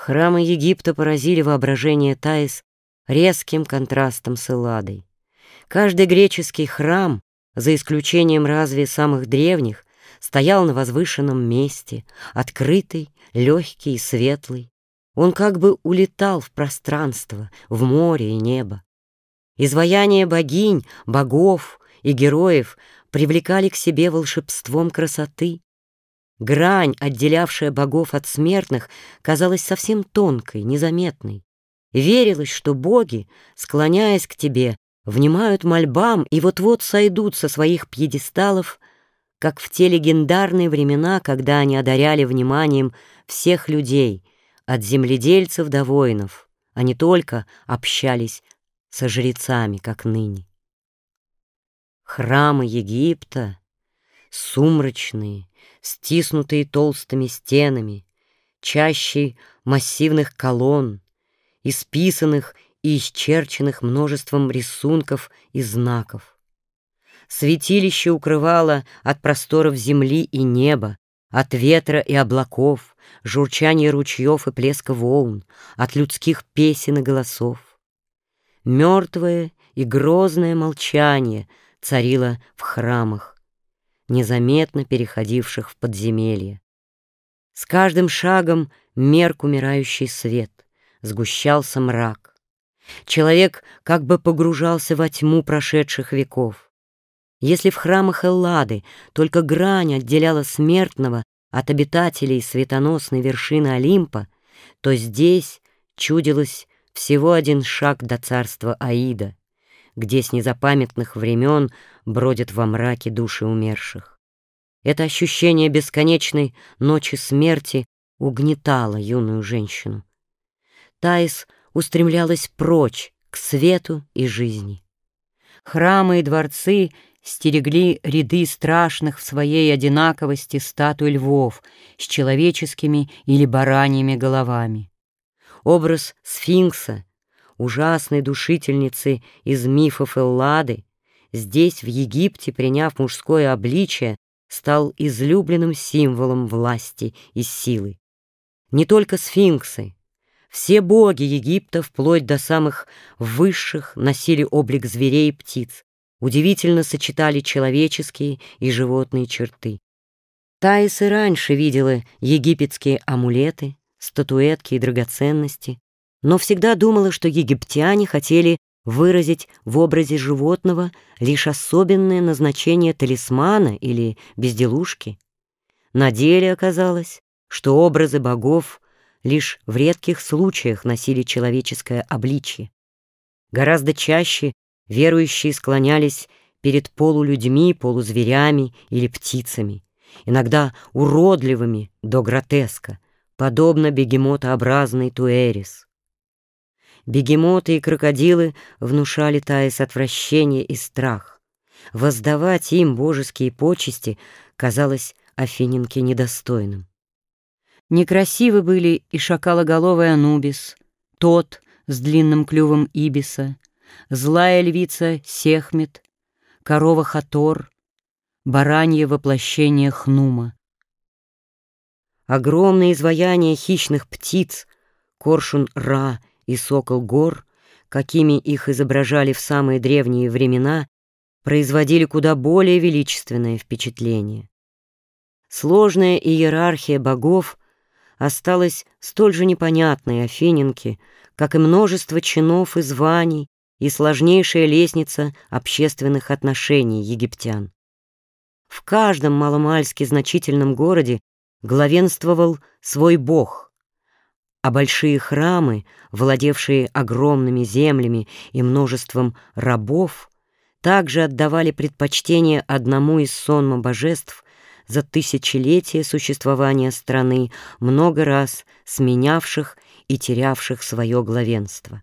Храмы Египта поразили воображение Таис резким контрастом с Элладой. Каждый греческий храм, за исключением разве самых древних, стоял на возвышенном месте, открытый, легкий и светлый. Он как бы улетал в пространство, в море и небо. Изваяния богинь, богов и героев привлекали к себе волшебством красоты, Грань, отделявшая богов от смертных, казалась совсем тонкой, незаметной. Верилось, что боги, склоняясь к тебе, внимают мольбам и вот-вот сойдут со своих пьедесталов, как в те легендарные времена, когда они одаряли вниманием всех людей, от земледельцев до воинов, а не только общались со жрецами, как ныне. Храмы Египта, сумрачные, стиснутые толстыми стенами, чаще массивных колонн, исписанных и исчерченных множеством рисунков и знаков. Святилище укрывало от просторов земли и неба, от ветра и облаков, журчания ручьев и плеска волн, от людских песен и голосов. Мертвое и грозное молчание царило в храмах, незаметно переходивших в подземелье. С каждым шагом мерк умирающий свет, сгущался мрак. Человек как бы погружался во тьму прошедших веков. Если в храмах Эллады только грань отделяла смертного от обитателей светоносной вершины Олимпа, то здесь чудилось всего один шаг до царства Аида, где с незапамятных времен бродят во мраке души умерших. Это ощущение бесконечной ночи смерти угнетало юную женщину. Таис устремлялась прочь к свету и жизни. Храмы и дворцы стерегли ряды страшных в своей одинаковости статуй львов с человеческими или бараньими головами. Образ сфинкса, ужасной душительницы из мифов Эллады, здесь, в Египте, приняв мужское обличие, стал излюбленным символом власти и силы. Не только сфинксы, все боги Египта, вплоть до самых высших, носили облик зверей и птиц, удивительно сочетали человеческие и животные черты. Таис раньше видела египетские амулеты, статуэтки и драгоценности, но всегда думала, что египтяне хотели выразить в образе животного лишь особенное назначение талисмана или безделушки. На деле оказалось, что образы богов лишь в редких случаях носили человеческое обличье. Гораздо чаще верующие склонялись перед полулюдьми, полузверями или птицами, иногда уродливыми до гротеска, подобно бегемотообразной туэрис. Бегемоты и крокодилы внушали Таис отвращение и страх. Воздавать им божеские почести казалось Афиненке недостойным. Некрасивы были и шакалоголовый Анубис, тот с длинным клювом Ибиса, злая львица Сехмет, корова Хатор, баранье воплощение Хнума. Огромные изваяния хищных птиц, коршун Ра и сокол гор, какими их изображали в самые древние времена, производили куда более величественное впечатление. Сложная иерархия богов осталась столь же непонятной Афиненке, как и множество чинов и званий, и сложнейшая лестница общественных отношений египтян. В каждом маломальски значительном городе главенствовал свой бог — а большие храмы, владевшие огромными землями и множеством рабов, также отдавали предпочтение одному из сонма божеств за тысячелетия существования страны, много раз сменявших и терявших свое главенство.